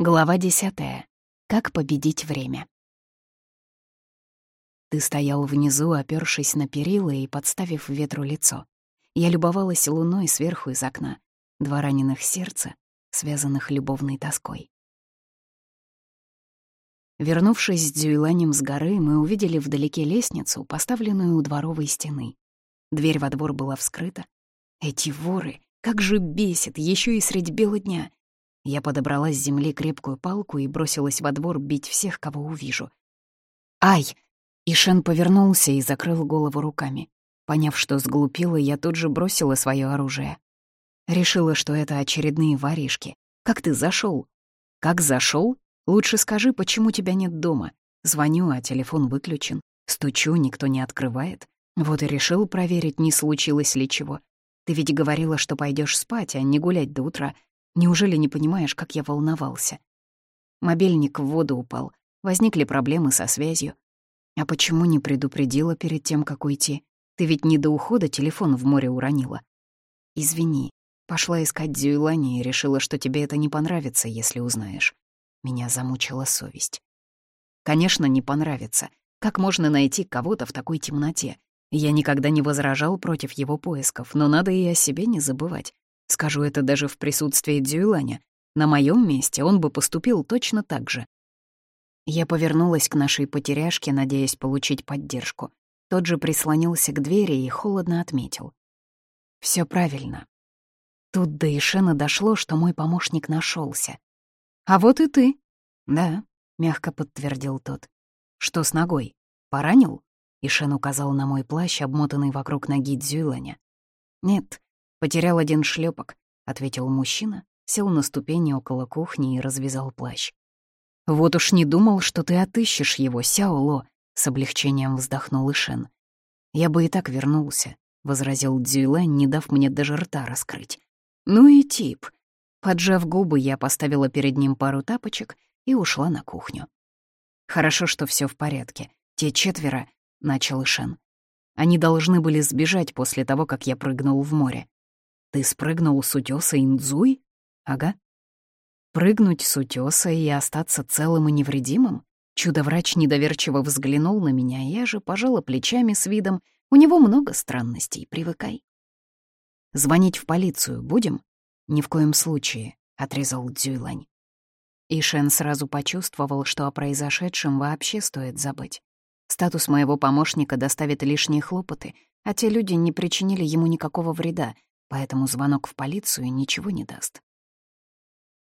Глава десятая. Как победить время. Ты стоял внизу, опёршись на перила и подставив ветру лицо. Я любовалась луной сверху из окна. Два раненых сердца, связанных любовной тоской. Вернувшись с Дюйланем с горы, мы увидели вдалеке лестницу, поставленную у дворовой стены. Дверь во двор была вскрыта. Эти воры, как же бесит, еще и средь бела дня. Я подобрала с земли крепкую палку и бросилась во двор бить всех, кого увижу. «Ай!» Ишен повернулся и закрыл голову руками. Поняв, что сглупила, я тут же бросила свое оружие. Решила, что это очередные воришки. «Как ты зашел? «Как зашел? Лучше скажи, почему тебя нет дома. Звоню, а телефон выключен. Стучу, никто не открывает. Вот и решил проверить, не случилось ли чего. Ты ведь говорила, что пойдешь спать, а не гулять до утра. Неужели не понимаешь, как я волновался? Мобильник в воду упал. Возникли проблемы со связью. А почему не предупредила перед тем, как уйти? Ты ведь не до ухода телефон в море уронила. Извини. Пошла искать Дзюйлани и решила, что тебе это не понравится, если узнаешь. Меня замучила совесть. Конечно, не понравится. Как можно найти кого-то в такой темноте? Я никогда не возражал против его поисков, но надо и о себе не забывать. Скажу это даже в присутствии Дзюйланя. На моем месте он бы поступил точно так же. Я повернулась к нашей потеряшке, надеясь получить поддержку. Тот же прислонился к двери и холодно отметил. Все правильно. Тут до Ишена дошло, что мой помощник нашелся. «А вот и ты». «Да», — мягко подтвердил тот. «Что с ногой? Поранил?» Ишен указал на мой плащ, обмотанный вокруг ноги Дзюйланя. «Нет, потерял один шлепок, ответил мужчина, сел на ступени около кухни и развязал плащ. «Вот уж не думал, что ты отыщешь его, Сяоло», — с облегчением вздохнул Ишен. «Я бы и так вернулся», — возразил Дзюйлань, не дав мне даже рта раскрыть. «Ну и тип», Поджав губы, я поставила перед ним пару тапочек и ушла на кухню. «Хорошо, что все в порядке. Те четверо...» — начал Ишен. «Они должны были сбежать после того, как я прыгнул в море. Ты спрыгнул с утёса Индзуй? Ага. Прыгнуть с утёса и остаться целым и невредимым? Чудо-врач недоверчиво взглянул на меня, я же пожала плечами с видом. У него много странностей, привыкай. Звонить в полицию будем? «Ни в коем случае», — отрезал Дзюйлань. И Шен сразу почувствовал, что о произошедшем вообще стоит забыть. Статус моего помощника доставит лишние хлопоты, а те люди не причинили ему никакого вреда, поэтому звонок в полицию ничего не даст.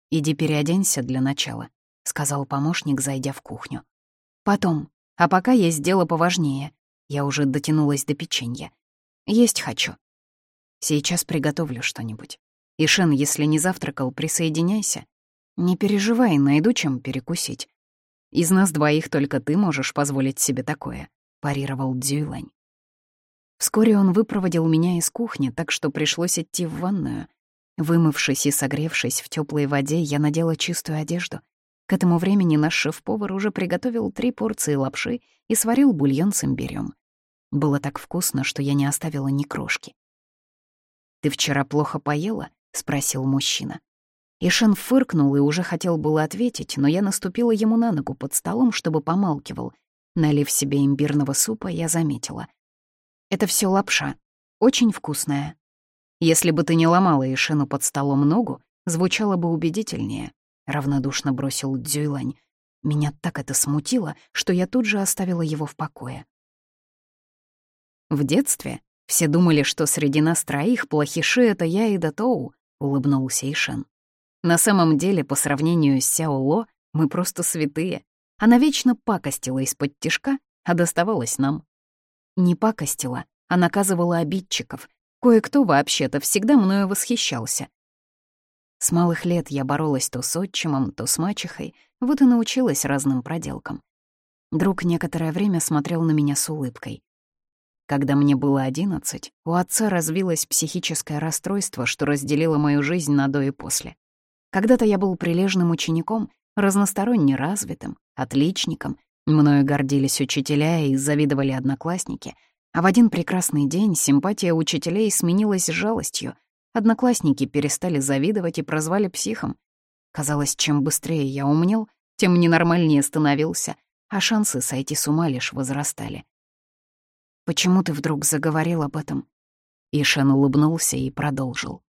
«Иди переоденься для начала», — сказал помощник, зайдя в кухню. «Потом. А пока есть дело поважнее. Я уже дотянулась до печенья. Есть хочу. Сейчас приготовлю что-нибудь». Ишен, если не завтракал, присоединяйся. Не переживай, найду чем перекусить. Из нас двоих только ты можешь позволить себе такое», — парировал Дзюйлань. Вскоре он выпроводил меня из кухни, так что пришлось идти в ванную. Вымывшись и согревшись в теплой воде, я надела чистую одежду. К этому времени наш шеф-повар уже приготовил три порции лапши и сварил бульон с имбирём. Было так вкусно, что я не оставила ни крошки. «Ты вчера плохо поела?» — спросил мужчина. Ишен фыркнул и уже хотел было ответить, но я наступила ему на ногу под столом, чтобы помалкивал. Налив себе имбирного супа, я заметила. «Это все лапша. Очень вкусная. Если бы ты не ломала Ишену под столом ногу, звучало бы убедительнее», — равнодушно бросил Дзюйлань. Меня так это смутило, что я тут же оставила его в покое. В детстве все думали, что среди нас троих плохиши — это я и Датоу, — улыбнулся Ишен. «На самом деле, по сравнению с Сяоло, мы просто святые. Она вечно пакостила из-под тишка, а доставалась нам. Не пакостила, а наказывала обидчиков. Кое-кто вообще-то всегда мною восхищался. С малых лет я боролась то с отчимом, то с мачехой, вот и научилась разным проделкам. Друг некоторое время смотрел на меня с улыбкой. Когда мне было одиннадцать, у отца развилось психическое расстройство, что разделило мою жизнь на до и после. Когда-то я был прилежным учеником, разносторонне развитым, отличником, мною гордились учителя и завидовали одноклассники, а в один прекрасный день симпатия учителей сменилась жалостью. Одноклассники перестали завидовать и прозвали психом. Казалось, чем быстрее я умнел, тем ненормальнее становился, а шансы сойти с ума лишь возрастали. «Почему ты вдруг заговорил об этом?» Ишен улыбнулся и продолжил.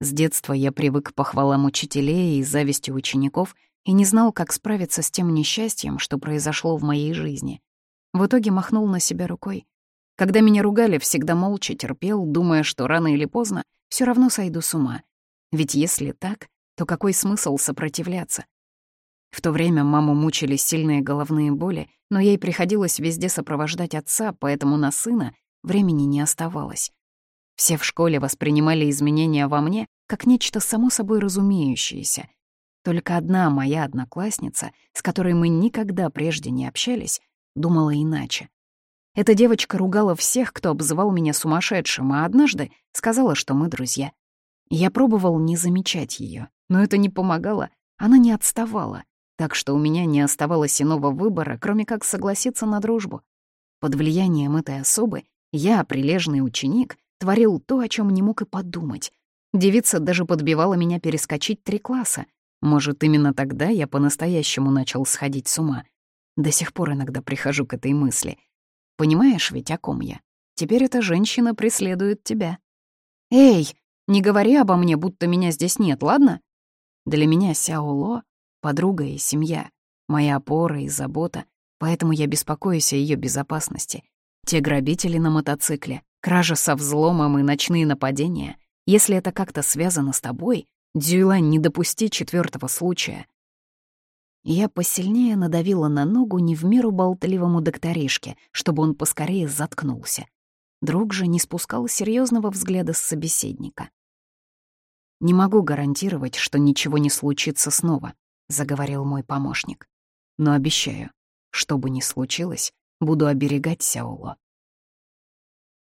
С детства я привык к похвалам учителей и зависти учеников и не знал, как справиться с тем несчастьем, что произошло в моей жизни. В итоге махнул на себя рукой. Когда меня ругали, всегда молча терпел, думая, что рано или поздно все равно сойду с ума. Ведь если так, то какой смысл сопротивляться? В то время маму мучили сильные головные боли, но ей приходилось везде сопровождать отца, поэтому на сына времени не оставалось. Все в школе воспринимали изменения во мне как нечто само собой разумеющееся. Только одна моя одноклассница, с которой мы никогда прежде не общались, думала иначе. Эта девочка ругала всех, кто обзывал меня сумасшедшим, а однажды сказала, что мы друзья. Я пробовал не замечать ее, но это не помогало, она не отставала так что у меня не оставалось иного выбора, кроме как согласиться на дружбу. Под влиянием этой особы я, прилежный ученик, творил то, о чем не мог и подумать. Девица даже подбивала меня перескочить три класса. Может, именно тогда я по-настоящему начал сходить с ума. До сих пор иногда прихожу к этой мысли. Понимаешь ведь, о ком я? Теперь эта женщина преследует тебя. «Эй, не говори обо мне, будто меня здесь нет, ладно?» Для меня Сяоло подруга и семья, моя опора и забота, поэтому я беспокоюсь о ее безопасности. Те грабители на мотоцикле, кража со взломом и ночные нападения, если это как-то связано с тобой, Дюйлань, не допусти четвертого случая. Я посильнее надавила на ногу не в меру болтливому докторишке, чтобы он поскорее заткнулся. Друг же не спускал серьезного взгляда с собеседника. Не могу гарантировать, что ничего не случится снова, заговорил мой помощник. «Но обещаю, что бы ни случилось, буду оберегать Сяоло».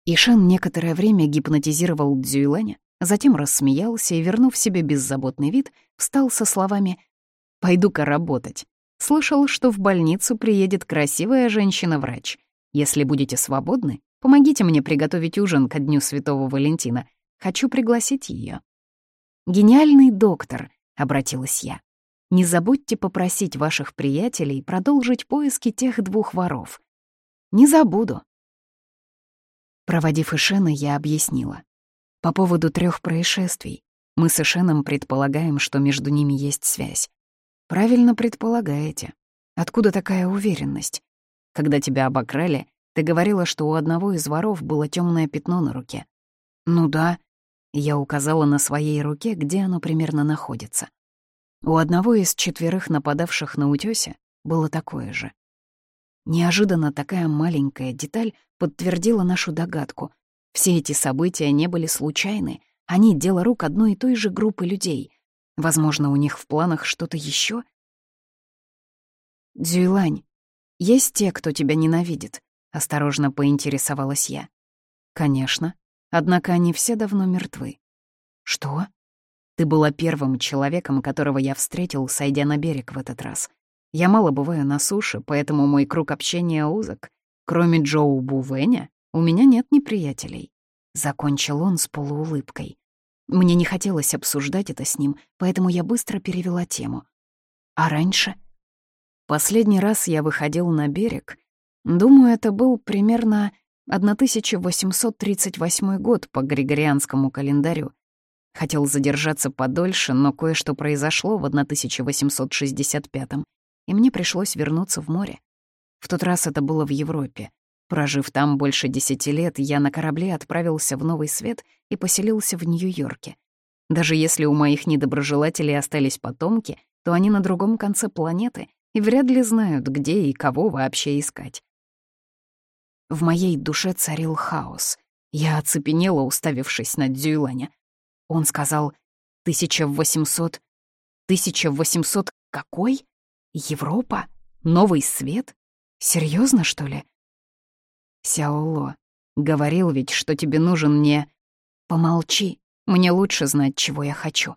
Ишан некоторое время гипнотизировал Дзюйлэня, затем рассмеялся и, вернув себе беззаботный вид, встал со словами «Пойду-ка работать. Слышал, что в больницу приедет красивая женщина-врач. Если будете свободны, помогите мне приготовить ужин ко Дню Святого Валентина. Хочу пригласить ее. «Гениальный доктор», — обратилась я. Не забудьте попросить ваших приятелей продолжить поиски тех двух воров. Не забуду. Проводив Ишена, я объяснила. По поводу трех происшествий. Мы с Ишеном предполагаем, что между ними есть связь. Правильно предполагаете. Откуда такая уверенность? Когда тебя обокрали, ты говорила, что у одного из воров было темное пятно на руке. Ну да. Я указала на своей руке, где оно примерно находится. У одного из четверых нападавших на утёсе было такое же. Неожиданно такая маленькая деталь подтвердила нашу догадку. Все эти события не были случайны, они — дело рук одной и той же группы людей. Возможно, у них в планах что-то еще. «Дзюйлань, есть те, кто тебя ненавидит?» — осторожно поинтересовалась я. «Конечно. Однако они все давно мертвы». «Что?» Ты была первым человеком, которого я встретил, сойдя на берег в этот раз. Я мало бываю на суше, поэтому мой круг общения узок. Кроме Джоу Бувеня, у меня нет неприятелей. Закончил он с полуулыбкой. Мне не хотелось обсуждать это с ним, поэтому я быстро перевела тему. А раньше? Последний раз я выходил на берег. Думаю, это был примерно 1838 год по григорианскому календарю. Хотел задержаться подольше, но кое-что произошло в 1865-м, и мне пришлось вернуться в море. В тот раз это было в Европе. Прожив там больше десяти лет, я на корабле отправился в Новый Свет и поселился в Нью-Йорке. Даже если у моих недоброжелателей остались потомки, то они на другом конце планеты и вряд ли знают, где и кого вообще искать. В моей душе царил хаос. Я оцепенела, уставившись на Дзюйланя. Он сказал «1800... 1800 какой? Европа? Новый свет? Серьезно, что ли?» «Сяоло, говорил ведь, что тебе нужен не...» «Помолчи, мне лучше знать, чего я хочу».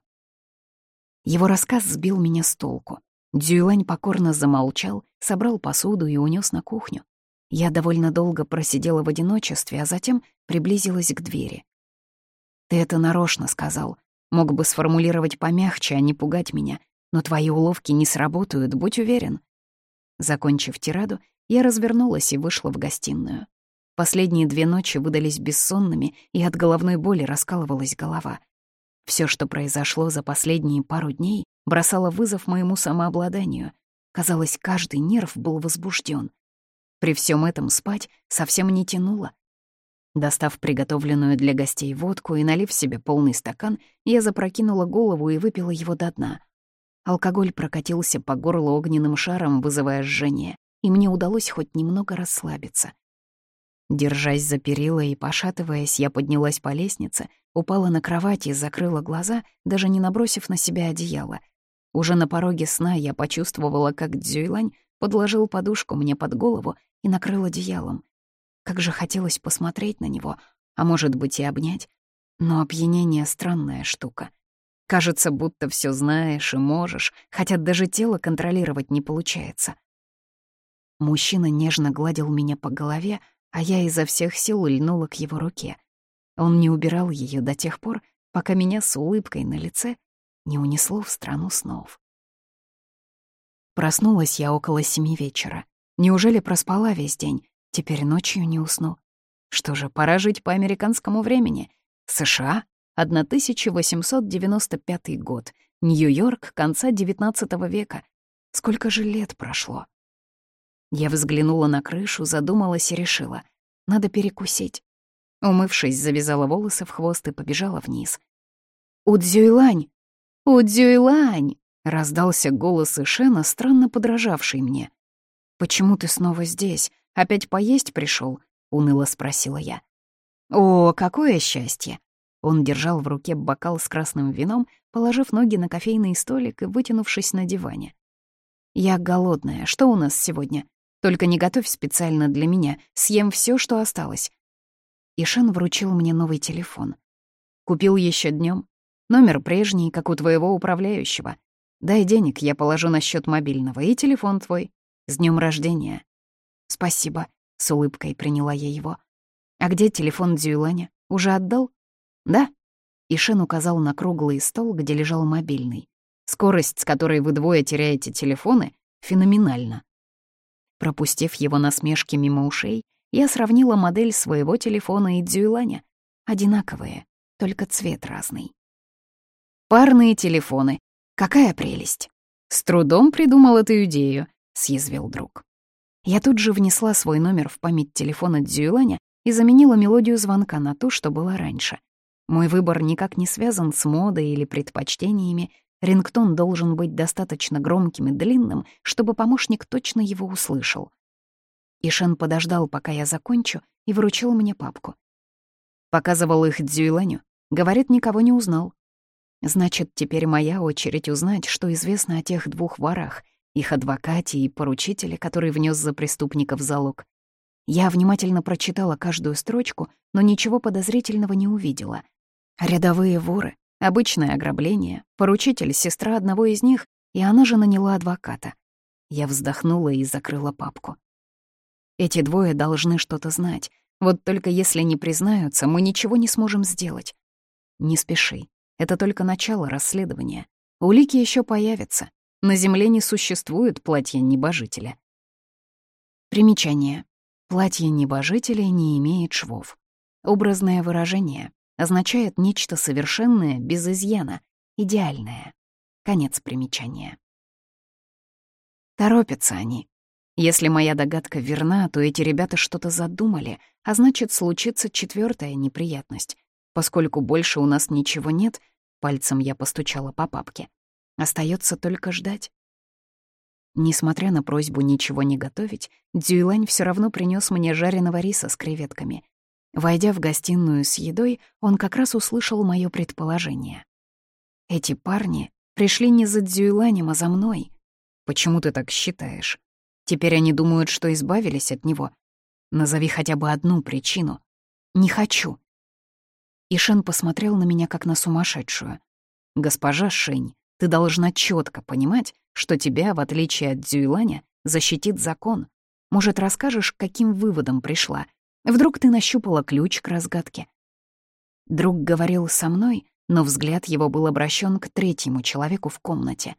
Его рассказ сбил меня с толку. Дзюйлань покорно замолчал, собрал посуду и унес на кухню. Я довольно долго просидела в одиночестве, а затем приблизилась к двери. Ты это нарочно сказал. Мог бы сформулировать помягче, а не пугать меня. но твои уловки не сработают, будь уверен». Закончив тираду, я развернулась и вышла в гостиную. Последние две ночи выдались бессонными, и от головной боли раскалывалась голова. Все, что произошло за последние пару дней, бросало вызов моему самообладанию. Казалось, каждый нерв был возбужден. При всем этом спать совсем не тянуло. Достав приготовленную для гостей водку и налив себе полный стакан, я запрокинула голову и выпила его до дна. Алкоголь прокатился по горлу огненным шаром, вызывая жжение, и мне удалось хоть немного расслабиться — Держась за перила и пошатываясь, я поднялась по лестнице, упала на кровать и закрыла глаза, даже не набросив на себя одеяло. Уже на пороге сна я почувствовала, как Дзюйлань подложил подушку мне под голову и накрыл одеялом. Как же хотелось посмотреть на него, а может быть и обнять. Но опьянение — странная штука. Кажется, будто все знаешь и можешь, хотя даже тело контролировать не получается. Мужчина нежно гладил меня по голове, а я изо всех сил льнула к его руке. Он не убирал ее до тех пор, пока меня с улыбкой на лице не унесло в страну снов. Проснулась я около семи вечера. Неужели проспала весь день? Теперь ночью не усну. Что же, пора жить по американскому времени. США, 1895 год. Нью-Йорк, конца XIX века. Сколько же лет прошло? Я взглянула на крышу, задумалась и решила. Надо перекусить. Умывшись, завязала волосы в хвост и побежала вниз. «Удзюйлань! Удзюйлань!» — раздался голос Ишена, странно подражавший мне. «Почему ты снова здесь? Опять поесть пришел? уныло спросила я. «О, какое счастье!» Он держал в руке бокал с красным вином, положив ноги на кофейный столик и вытянувшись на диване. «Я голодная. Что у нас сегодня? Только не готовь специально для меня, съем все, что осталось». Ишен вручил мне новый телефон. Купил еще днем. Номер прежний, как у твоего управляющего. Дай денег, я положу на счет мобильного, и телефон твой. С днем рождения. Спасибо, с улыбкой приняла я его. А где телефон Дзюйланя? Уже отдал? Да. Ишен указал на круглый стол, где лежал мобильный. Скорость, с которой вы двое теряете телефоны, феноменальна. Пропустив его насмешки мимо ушей, я сравнила модель своего телефона и Дзюйланя. Одинаковые, только цвет разный. «Парные телефоны. Какая прелесть!» «С трудом придумал эту идею», — съязвил друг. Я тут же внесла свой номер в память телефона Дзюйланя и заменила мелодию звонка на ту, что была раньше. Мой выбор никак не связан с модой или предпочтениями, Рингтон должен быть достаточно громким и длинным, чтобы помощник точно его услышал. Ишен подождал, пока я закончу, и вручил мне папку. Показывал их Дзюйланю. Говорит, никого не узнал. Значит, теперь моя очередь узнать, что известно о тех двух ворах, их адвокате и поручителе, который внес за преступников залог. Я внимательно прочитала каждую строчку, но ничего подозрительного не увидела. Рядовые воры, Обычное ограбление, поручитель — сестра одного из них, и она же наняла адвоката. Я вздохнула и закрыла папку. Эти двое должны что-то знать. Вот только если не признаются, мы ничего не сможем сделать. Не спеши. Это только начало расследования. Улики еще появятся. На Земле не существует платья небожителя. Примечание. Платье небожителя не имеет швов. Образное выражение означает нечто совершенное, без изъяна, идеальное. Конец примечания. Торопятся они. Если моя догадка верна, то эти ребята что-то задумали, а значит, случится четвертая неприятность. Поскольку больше у нас ничего нет, пальцем я постучала по папке. Остается только ждать. Несмотря на просьбу ничего не готовить, Дзюйлань все равно принес мне жареного риса с креветками. Войдя в гостиную с едой, он как раз услышал мое предположение. «Эти парни пришли не за Дзюйланем, а за мной. Почему ты так считаешь? Теперь они думают, что избавились от него. Назови хотя бы одну причину. Не хочу». Ишен посмотрел на меня как на сумасшедшую. «Госпожа Шень, ты должна четко понимать, что тебя, в отличие от Дзюйланя, защитит закон. Может, расскажешь, к каким выводам пришла, Вдруг ты нащупала ключ к разгадке? Друг говорил со мной, но взгляд его был обращен к третьему человеку в комнате.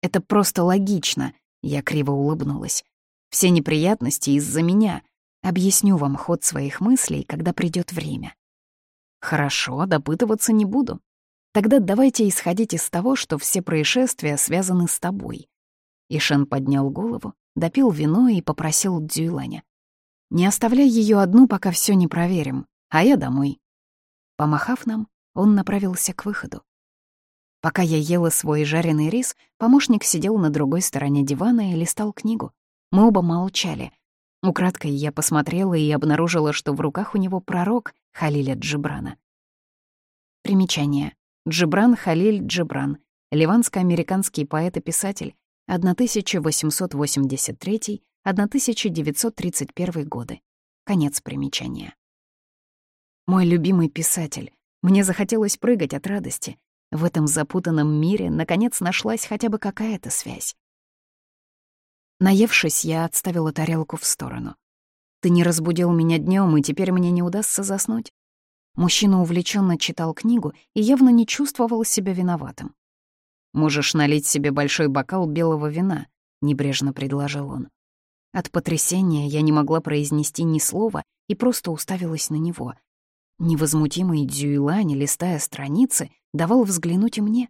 Это просто логично, я криво улыбнулась. Все неприятности из-за меня. Объясню вам ход своих мыслей, когда придет время. Хорошо, допытываться не буду. Тогда давайте исходить из того, что все происшествия связаны с тобой. Ишен поднял голову, допил вино и попросил Дзюйланя. «Не оставляй ее одну, пока все не проверим, а я домой». Помахав нам, он направился к выходу. Пока я ела свой жареный рис, помощник сидел на другой стороне дивана и листал книгу. Мы оба молчали. Украдкой я посмотрела и обнаружила, что в руках у него пророк Халиля Джибрана. Примечание. Джибран Халиль Джибран, ливанско-американский поэт и писатель, 1883-1931 годы. Конец примечания. Мой любимый писатель. Мне захотелось прыгать от радости. В этом запутанном мире, наконец, нашлась хотя бы какая-то связь. Наевшись, я отставила тарелку в сторону. «Ты не разбудил меня днем, и теперь мне не удастся заснуть?» Мужчина увлеченно читал книгу и явно не чувствовал себя виноватым. «Можешь налить себе большой бокал белого вина», — небрежно предложил он. От потрясения я не могла произнести ни слова и просто уставилась на него. Невозмутимый Дзюйлань, листая страницы, давал взглянуть и мне.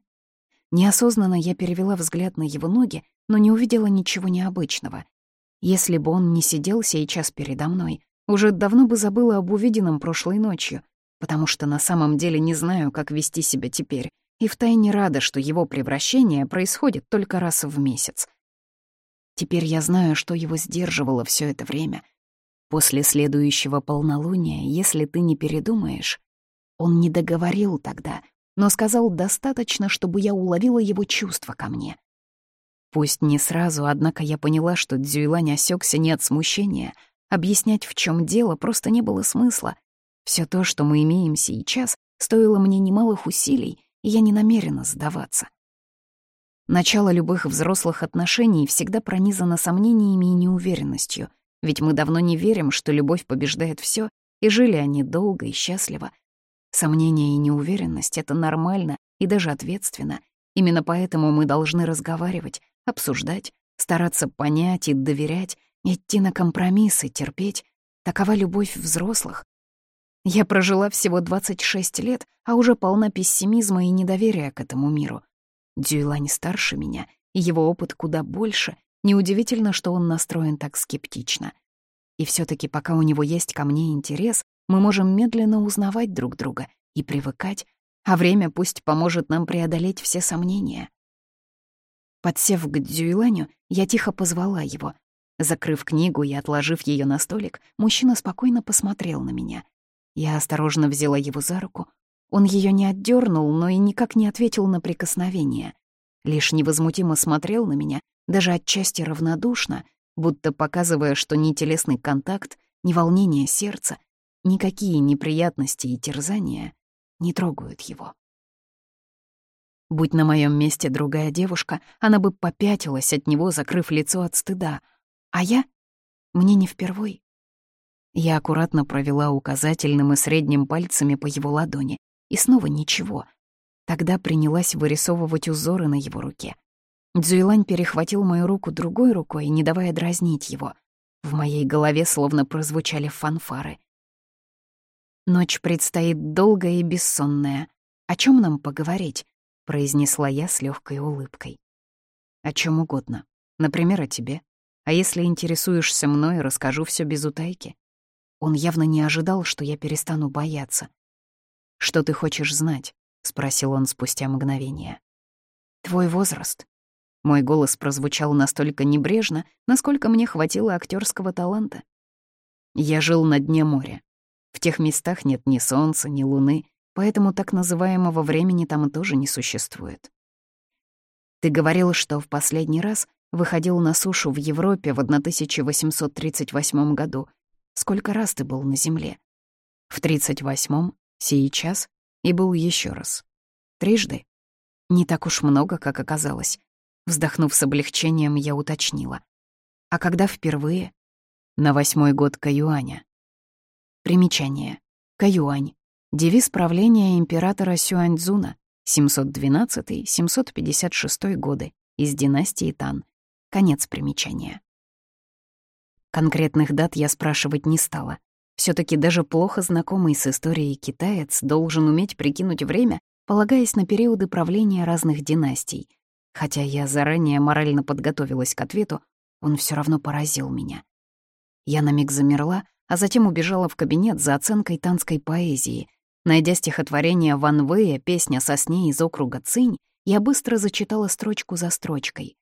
Неосознанно я перевела взгляд на его ноги, но не увидела ничего необычного. Если бы он не сидел сейчас передо мной, уже давно бы забыла об увиденном прошлой ночью, потому что на самом деле не знаю, как вести себя теперь, и втайне рада, что его превращение происходит только раз в месяц. Теперь я знаю, что его сдерживало все это время. После следующего полнолуния, если ты не передумаешь... Он не договорил тогда, но сказал достаточно, чтобы я уловила его чувства ко мне. Пусть не сразу, однако я поняла, что Дзюйлань осекся не от смущения. Объяснять, в чем дело, просто не было смысла. Все то, что мы имеем сейчас, стоило мне немалых усилий, и я не намерена сдаваться. Начало любых взрослых отношений всегда пронизано сомнениями и неуверенностью, ведь мы давно не верим, что любовь побеждает все, и жили они долго и счастливо. Сомнения и неуверенность — это нормально и даже ответственно. Именно поэтому мы должны разговаривать, обсуждать, стараться понять и доверять, идти на компромиссы, терпеть. Такова любовь взрослых, я прожила всего 26 лет, а уже полна пессимизма и недоверия к этому миру. Дюйлань старше меня, и его опыт куда больше. Неудивительно, что он настроен так скептично. И все таки пока у него есть ко мне интерес, мы можем медленно узнавать друг друга и привыкать, а время пусть поможет нам преодолеть все сомнения. Подсев к Дзюйланю, я тихо позвала его. Закрыв книгу и отложив ее на столик, мужчина спокойно посмотрел на меня — я осторожно взяла его за руку. Он ее не отдернул, но и никак не ответил на прикосновение. Лишь невозмутимо смотрел на меня, даже отчасти равнодушно, будто показывая, что ни телесный контакт, ни волнение сердца, никакие неприятности и терзания не трогают его. Будь на моем месте другая девушка, она бы попятилась от него, закрыв лицо от стыда. А я? Мне не впервой. Я аккуратно провела указательным и средним пальцами по его ладони, и снова ничего. Тогда принялась вырисовывать узоры на его руке. Дзуйлань перехватил мою руку другой рукой, не давая дразнить его. В моей голове словно прозвучали фанфары. «Ночь предстоит долгая и бессонная. О чем нам поговорить?» — произнесла я с легкой улыбкой. «О чем угодно. Например, о тебе. А если интересуешься мной, расскажу все без утайки. Он явно не ожидал, что я перестану бояться. «Что ты хочешь знать?» — спросил он спустя мгновение. «Твой возраст». Мой голос прозвучал настолько небрежно, насколько мне хватило актерского таланта. Я жил на дне моря. В тех местах нет ни солнца, ни луны, поэтому так называемого времени там тоже не существует. Ты говорил, что в последний раз выходил на сушу в Европе в 1838 году, Сколько раз ты был на Земле? В тридцать восьмом, сейчас и был еще раз. Трижды? Не так уж много, как оказалось. Вздохнув с облегчением, я уточнила. А когда впервые? На восьмой год Каюаня. Примечание. Каюань. Девиз правления императора Сюаньцзуна 712-756 годы. из династии Тан. Конец примечания. Конкретных дат я спрашивать не стала. Все таки даже плохо знакомый с историей китаец должен уметь прикинуть время, полагаясь на периоды правления разных династий. Хотя я заранее морально подготовилась к ответу, он все равно поразил меня. Я на миг замерла, а затем убежала в кабинет за оценкой танской поэзии. Найдя стихотворение Ван Вэя «Песня со сне из округа Цинь», я быстро зачитала строчку за строчкой.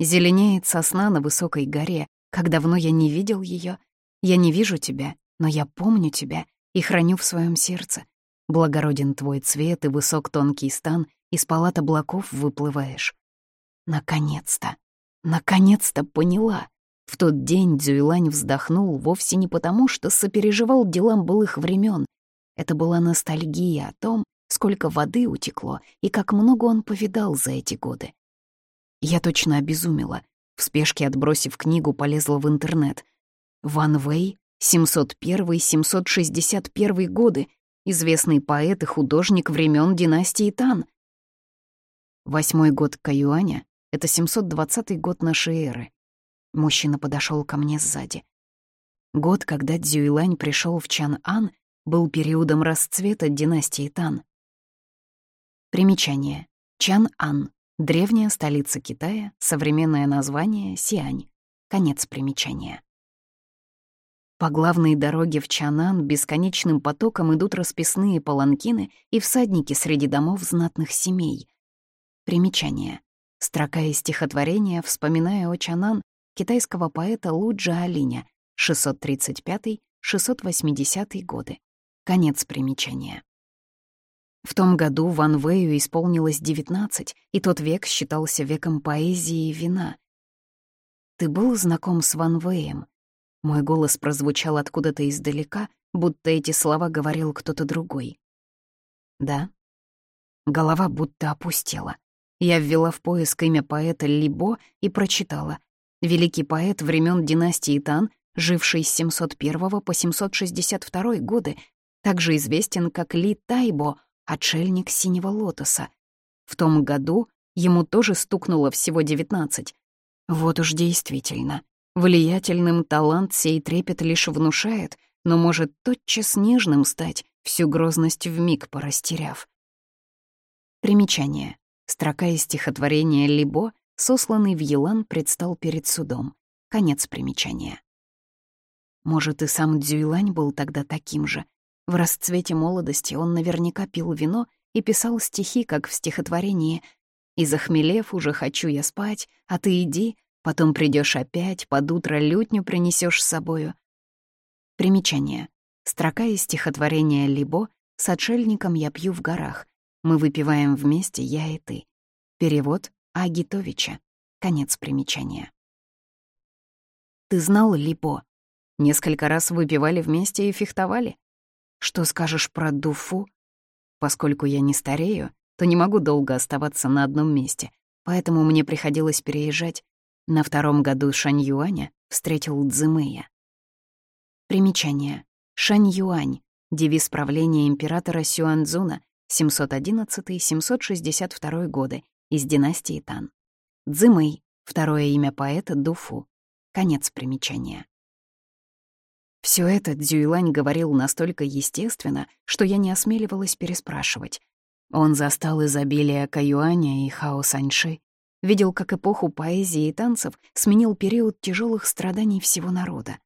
«Зеленеет сосна на высокой горе, как давно я не видел ее. Я не вижу тебя, но я помню тебя и храню в своем сердце. Благороден твой цвет и высок тонкий стан, из палат облаков выплываешь. Наконец-то, наконец-то поняла. В тот день Дзюйлань вздохнул вовсе не потому, что сопереживал делам былых времен. Это была ностальгия о том, сколько воды утекло и как много он повидал за эти годы. Я точно обезумела. В спешке отбросив книгу, полезла в интернет. Ван Вэй, 701-761 годы, известный поэт и художник времен династии Тан. Восьмой год Каюаня — это 720 год нашей эры. Мужчина подошел ко мне сзади. Год, когда Дзюйлань пришел в Чан-Ан, был периодом расцвета династии Тан. Примечание. Чан-Ан — древняя столица Китая, современное название — Сиань. Конец примечания. По главной дороге в Чанан бесконечным потоком идут расписные паланкины и всадники среди домов знатных семей. Примечание. Строка из стихотворения, вспоминая о Чанан, китайского поэта Луджа Алиня, 635-680 годы. Конец примечания. В том году Ван Вэю исполнилось 19, и тот век считался веком поэзии и вина. «Ты был знаком с Ван Вэем?» Мой голос прозвучал откуда-то издалека, будто эти слова говорил кто-то другой. «Да?» Голова будто опустела. Я ввела в поиск имя поэта Либо и прочитала великий поэт времен династии Тан, живший с 701 по 762 годы, также известен как Ли Тайбо, отшельник Синего Лотоса. В том году ему тоже стукнуло всего 19. Вот уж действительно, влиятельным талант сей трепет лишь внушает, но может тотчас нежным стать, всю грозность вмиг порастеряв. Примечание. Строка из стихотворения Либо сосланный в Елан, предстал перед судом. Конец примечания. Может, и сам Дзюйлань был тогда таким же. В расцвете молодости он наверняка пил вино и писал стихи, как в стихотворении «И захмелев, уже хочу я спать, а ты иди, потом придешь опять, под утро лютню принесешь с собою». Примечание. Строка из стихотворения Либо «С отшельником я пью в горах. Мы выпиваем вместе, я и ты». Перевод Агитовича. Конец примечания. Ты знал Липо? Несколько раз выпивали вместе и фехтовали? Что скажешь про Дуфу? Поскольку я не старею, то не могу долго оставаться на одном месте, поэтому мне приходилось переезжать. На втором году Шань-Юаня встретил Цзымэя. Примечание. Шань-Юань — девиз правления императора Сюаньцзуна 711-762 годы, из династии Тан. Цзымэй, второе имя поэта Дуфу. Конец примечания. Все это Дзюйлань говорил настолько естественно, что я не осмеливалась переспрашивать. Он застал изобилие Каюаня и Хао Саньши, видел, как эпоху поэзии и танцев сменил период тяжелых страданий всего народа.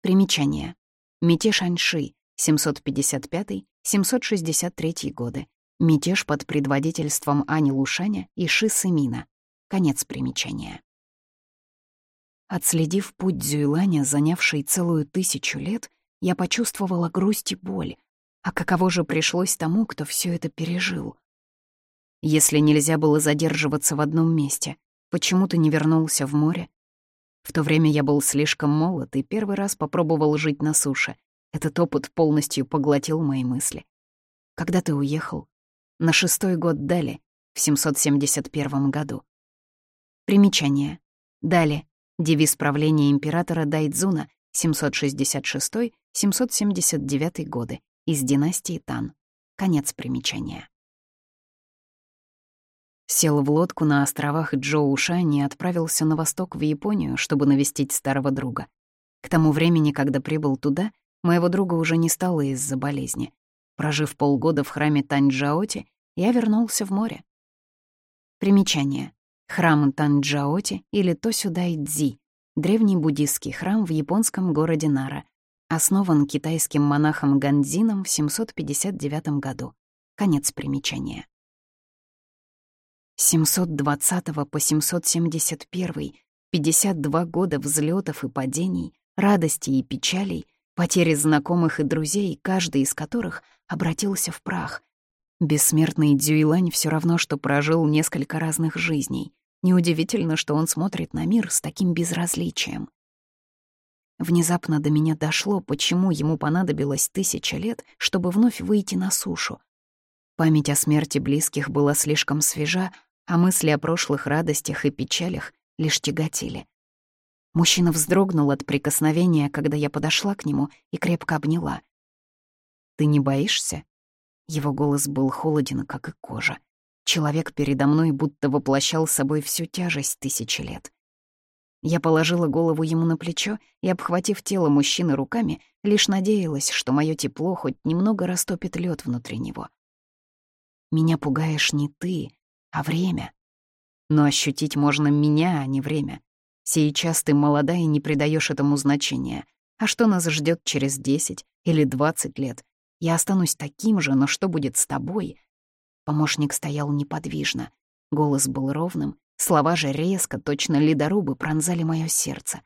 Примечание. Мятеж Аньши, 755-763 годы. Мятеж под предводительством Ани Лушаня и Ши Сымина. Конец примечания. Отследив путь Дзюйланя, занявший целую тысячу лет, я почувствовала грусть и боль. А каково же пришлось тому, кто все это пережил? Если нельзя было задерживаться в одном месте, почему ты не вернулся в море? В то время я был слишком молод и первый раз попробовал жить на суше. Этот опыт полностью поглотил мои мысли. Когда ты уехал, на шестой год Дали, в 771 году. Примечание. Дали. Девиз правления императора Дайдзуна 766-779 годы из династии Тан. Конец примечания. Сел в лодку на островах Джоушани и отправился на восток в Японию, чтобы навестить старого друга. К тому времени, когда прибыл туда, моего друга уже не стало из-за болезни. Прожив полгода в храме Танджаоти, я вернулся в море. Примечание. Храм Танджаоти или Тосюдай-Дзи — древний буддийский храм в японском городе Нара, основан китайским монахом Гандзином в 759 году. Конец примечания. 720 по 771, 52 года взлетов и падений, радости и печалей, потери знакомых и друзей, каждый из которых обратился в прах. Бессмертный Дюйлань все равно, что прожил несколько разных жизней. Неудивительно, что он смотрит на мир с таким безразличием. Внезапно до меня дошло, почему ему понадобилось тысяча лет, чтобы вновь выйти на сушу. Память о смерти близких была слишком свежа, а мысли о прошлых радостях и печалях лишь тяготили. Мужчина вздрогнул от прикосновения, когда я подошла к нему и крепко обняла. «Ты не боишься?» Его голос был холоден, как и кожа. Человек передо мной будто воплощал собой всю тяжесть тысячи лет. Я положила голову ему на плечо и, обхватив тело мужчины руками, лишь надеялась, что мое тепло хоть немного растопит лед внутри него. «Меня пугаешь не ты, а время. Но ощутить можно меня, а не время. Сейчас ты молода и не придаешь этому значения. А что нас ждет через 10 или 20 лет? Я останусь таким же, но что будет с тобой? Помощник стоял неподвижно. Голос был ровным, слова же резко, точно ледорубы, пронзали мое сердце.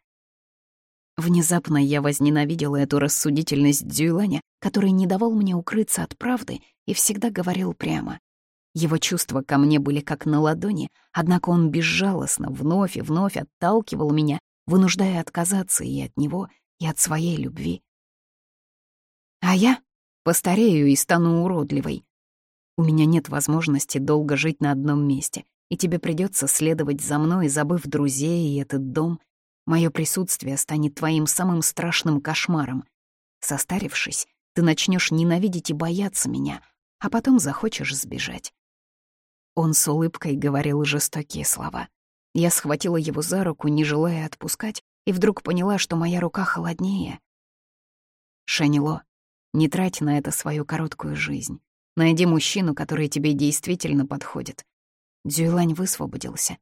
Внезапно я возненавидела эту рассудительность Дзюйланя, который не давал мне укрыться от правды и всегда говорил прямо. Его чувства ко мне были как на ладони, однако он безжалостно вновь и вновь отталкивал меня, вынуждая отказаться и от него, и от своей любви. А я постарею и стану уродливой. У меня нет возможности долго жить на одном месте, и тебе придется следовать за мной, забыв друзей и этот дом. Мое присутствие станет твоим самым страшным кошмаром. Состарившись, ты начнешь ненавидеть и бояться меня, а потом захочешь сбежать. Он с улыбкой говорил жестокие слова. Я схватила его за руку, не желая отпускать, и вдруг поняла, что моя рука холоднее. Шанило, не трать на это свою короткую жизнь. Найди мужчину, который тебе действительно подходит. Дзюйлань высвободился.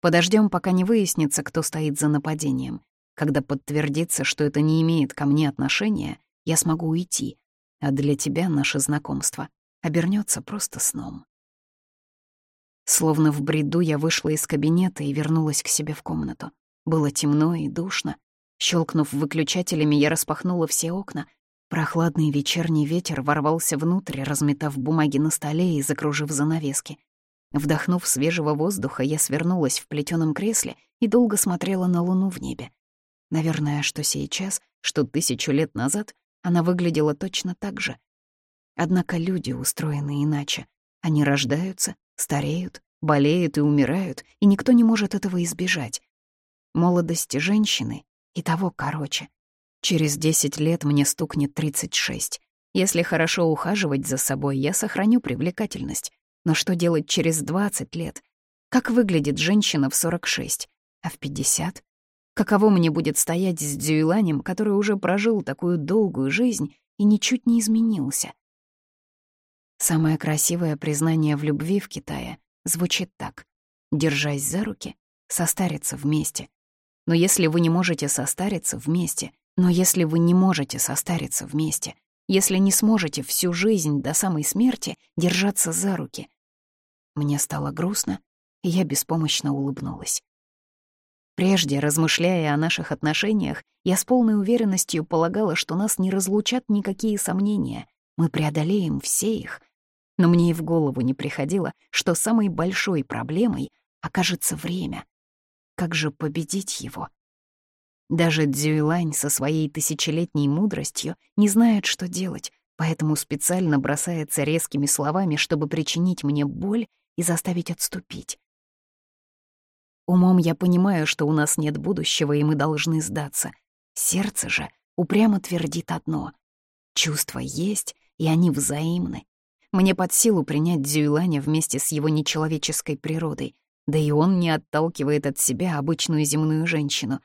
Подождем, пока не выяснится, кто стоит за нападением. Когда подтвердится, что это не имеет ко мне отношения, я смогу уйти, а для тебя наше знакомство обернется просто сном. Словно в бреду я вышла из кабинета и вернулась к себе в комнату. Было темно и душно. Щелкнув выключателями, я распахнула все окна. Прохладный вечерний ветер ворвался внутрь, разметав бумаги на столе и закружив занавески. Вдохнув свежего воздуха, я свернулась в плетеном кресле и долго смотрела на луну в небе. Наверное, что сейчас, что тысячу лет назад, она выглядела точно так же. Однако люди устроены иначе. Они рождаются, стареют, болеют и умирают, и никто не может этого избежать. Молодость женщины и того короче. Через 10 лет мне стукнет 36. Если хорошо ухаживать за собой, я сохраню привлекательность. Но что делать через 20 лет? Как выглядит женщина в 46? А в 50? Каково мне будет стоять с Дзюйланем, который уже прожил такую долгую жизнь и ничуть не изменился? Самое красивое признание в любви в Китае звучит так. Держась за руки, состариться вместе. Но если вы не можете состариться вместе, но если вы не можете состариться вместе, если не сможете всю жизнь до самой смерти держаться за руки. Мне стало грустно, и я беспомощно улыбнулась. Прежде, размышляя о наших отношениях, я с полной уверенностью полагала, что нас не разлучат никакие сомнения. Мы преодолеем все их, но мне и в голову не приходило, что самой большой проблемой окажется время. Как же победить его? Даже Дзюйлань со своей тысячелетней мудростью не знает, что делать, поэтому специально бросается резкими словами, чтобы причинить мне боль и заставить отступить. Умом я понимаю, что у нас нет будущего, и мы должны сдаться. Сердце же упрямо твердит одно. Чувства есть, и они взаимны. Мне под силу принять Дзюйланя вместе с его нечеловеческой природой, да и он не отталкивает от себя обычную земную женщину.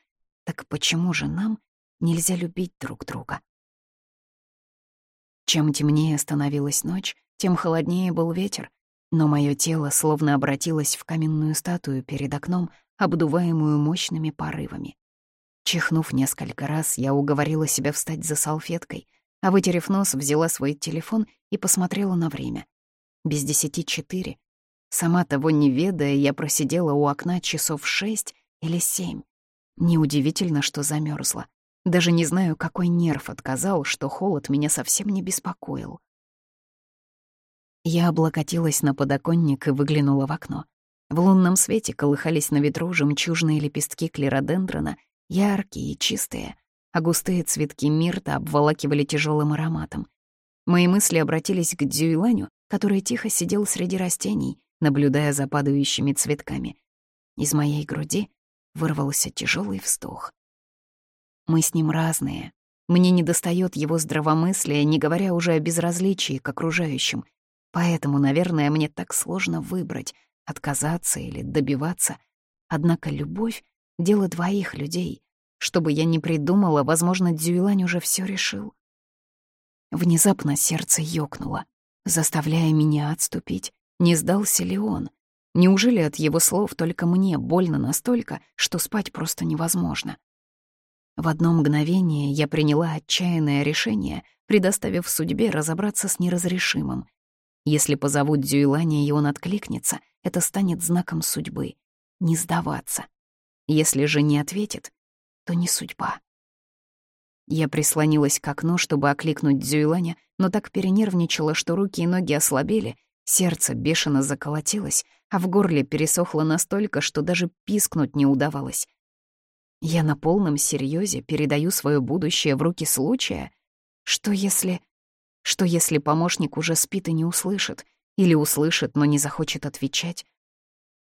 Так почему же нам нельзя любить друг друга? Чем темнее становилась ночь, тем холоднее был ветер, но мое тело словно обратилось в каменную статую перед окном, обдуваемую мощными порывами. Чихнув несколько раз, я уговорила себя встать за салфеткой, а, вытерев нос, взяла свой телефон и посмотрела на время. Без десяти четыре. Сама того не ведая, я просидела у окна часов шесть или семь. Неудивительно, что замерзла. Даже не знаю, какой нерв отказал, что холод меня совсем не беспокоил. Я облокотилась на подоконник и выглянула в окно. В лунном свете колыхались на ветру жемчужные лепестки клеродендрона, яркие и чистые, а густые цветки мирта обволакивали тяжелым ароматом. Мои мысли обратились к Дзюйланю, который тихо сидел среди растений, наблюдая за падающими цветками. Из моей груди вырвался тяжелый вздох. Мы с ним разные. Мне недостает его здравомыслия, не говоря уже о безразличии к окружающим. Поэтому, наверное, мне так сложно выбрать, отказаться или добиваться. Однако любовь — дело двоих людей. Что бы я ни придумала, возможно, Дзюйлань уже все решил. Внезапно сердце ёкнуло, заставляя меня отступить. Не сдался ли он? Неужели от его слов только мне больно настолько, что спать просто невозможно? В одно мгновение я приняла отчаянное решение, предоставив судьбе разобраться с неразрешимым. Если позовут Дзюйланя, и он откликнется, это станет знаком судьбы. Не сдаваться. Если же не ответит, то не судьба. Я прислонилась к окну, чтобы окликнуть Дзюйланя, но так перенервничала, что руки и ноги ослабели, сердце бешено заколотилось, а в горле пересохло настолько, что даже пискнуть не удавалось. Я на полном серьезе передаю свое будущее в руки случая. Что если... Что если помощник уже спит и не услышит? Или услышит, но не захочет отвечать?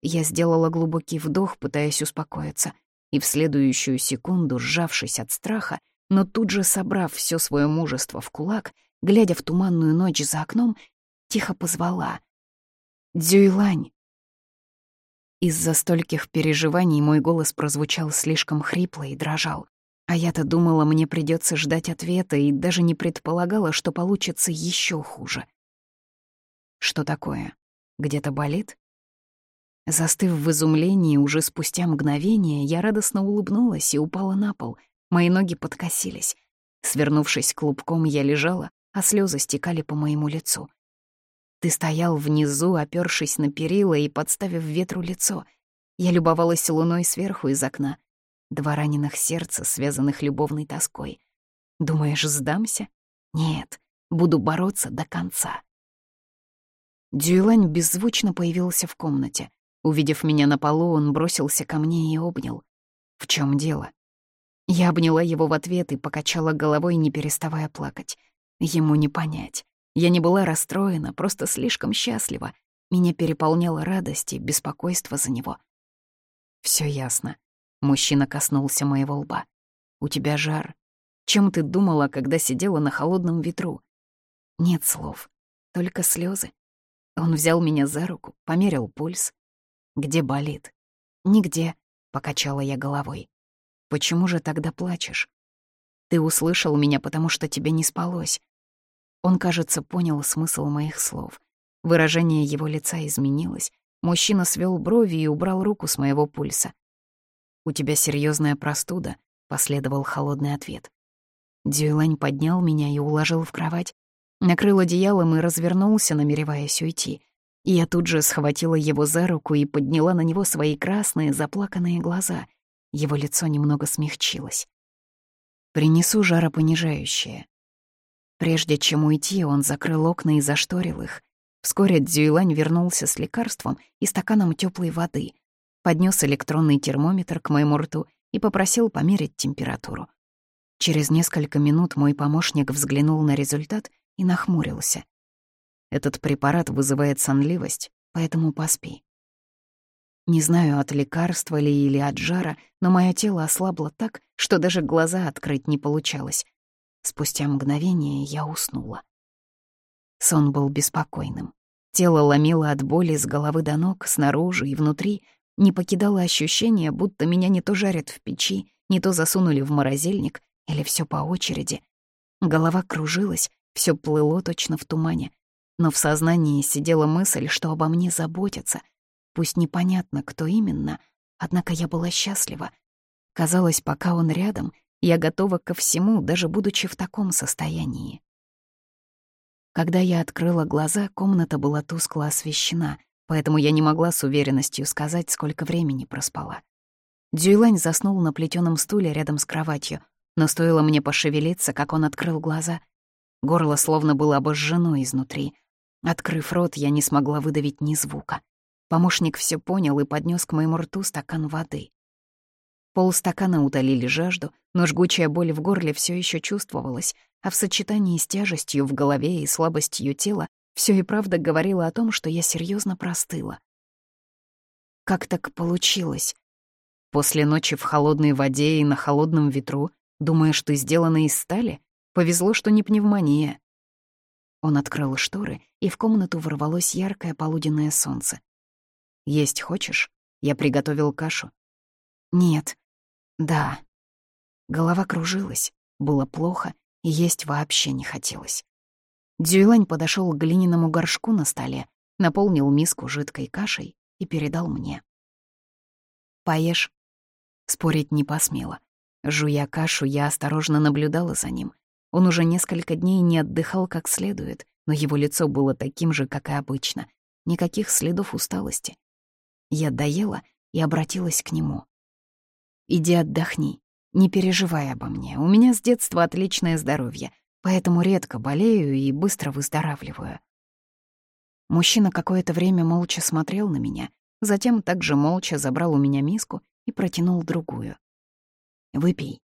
Я сделала глубокий вдох, пытаясь успокоиться, и в следующую секунду, сжавшись от страха, но тут же собрав все свое мужество в кулак, глядя в туманную ночь за окном, тихо позвала. «Дзюйлань!» Из-за стольких переживаний мой голос прозвучал слишком хрипло и дрожал. А я-то думала, мне придется ждать ответа и даже не предполагала, что получится еще хуже. Что такое? Где-то болит? Застыв в изумлении, уже спустя мгновение, я радостно улыбнулась и упала на пол. Мои ноги подкосились. Свернувшись клубком, я лежала, а слезы стекали по моему лицу. Ты стоял внизу, опёршись на перила и подставив ветру лицо. Я любовалась луной сверху из окна. Два раненых сердца, связанных любовной тоской. Думаешь, сдамся? Нет, буду бороться до конца. Дюйлань беззвучно появился в комнате. Увидев меня на полу, он бросился ко мне и обнял. В чем дело? Я обняла его в ответ и покачала головой, не переставая плакать. Ему не понять. Я не была расстроена, просто слишком счастлива. Меня переполняла радость и беспокойство за него. Все ясно. Мужчина коснулся моего лба. «У тебя жар. Чем ты думала, когда сидела на холодном ветру?» Нет слов, только слезы. Он взял меня за руку, померил пульс. «Где болит?» «Нигде», — покачала я головой. «Почему же тогда плачешь?» «Ты услышал меня, потому что тебе не спалось». Он, кажется, понял смысл моих слов. Выражение его лица изменилось. Мужчина свел брови и убрал руку с моего пульса. «У тебя серьезная простуда», — последовал холодный ответ. Дюйлань поднял меня и уложил в кровать, накрыл одеялом и развернулся, намереваясь уйти. Я тут же схватила его за руку и подняла на него свои красные, заплаканные глаза. Его лицо немного смягчилось. «Принесу жаропонижающее». Прежде чем уйти, он закрыл окна и зашторил их. Вскоре Дзюйлань вернулся с лекарством и стаканом теплой воды — поднес электронный термометр к моему рту и попросил померить температуру. Через несколько минут мой помощник взглянул на результат и нахмурился. «Этот препарат вызывает сонливость, поэтому поспи». Не знаю, от лекарства ли или от жара, но мое тело ослабло так, что даже глаза открыть не получалось. Спустя мгновение я уснула. Сон был беспокойным. Тело ломило от боли с головы до ног, снаружи и внутри. Не покидало ощущение, будто меня не то жарят в печи, не то засунули в морозильник, или все по очереди. Голова кружилась, все плыло точно в тумане. Но в сознании сидела мысль, что обо мне заботятся. Пусть непонятно, кто именно, однако я была счастлива. Казалось, пока он рядом, я готова ко всему, даже будучи в таком состоянии. Когда я открыла глаза, комната была тускло освещена, поэтому я не могла с уверенностью сказать, сколько времени проспала. Дзюйлань заснул на плетеном стуле рядом с кроватью, но стоило мне пошевелиться, как он открыл глаза. Горло словно было обожжено изнутри. Открыв рот, я не смогла выдавить ни звука. Помощник все понял и поднес к моему рту стакан воды. Полстакана утолили жажду, но жгучая боль в горле все еще чувствовалась, а в сочетании с тяжестью в голове и слабостью тела все и правда говорило о том, что я серьезно простыла. Как так получилось? После ночи в холодной воде и на холодном ветру, думаешь, ты сделана из стали? Повезло, что не пневмония. Он открыл шторы, и в комнату ворвалось яркое полуденное солнце. «Есть хочешь? Я приготовил кашу». «Нет», да. Голова кружилась, было плохо, и есть вообще не хотелось. Дзюйлань подошел к глиняному горшку на столе, наполнил миску жидкой кашей и передал мне. «Поешь?» Спорить не посмела. Жуя кашу, я осторожно наблюдала за ним. Он уже несколько дней не отдыхал как следует, но его лицо было таким же, как и обычно. Никаких следов усталости. Я доела и обратилась к нему. Иди отдохни, не переживай обо мне. У меня с детства отличное здоровье, поэтому редко болею и быстро выздоравливаю. Мужчина какое-то время молча смотрел на меня, затем также молча забрал у меня миску и протянул другую. «Выпей».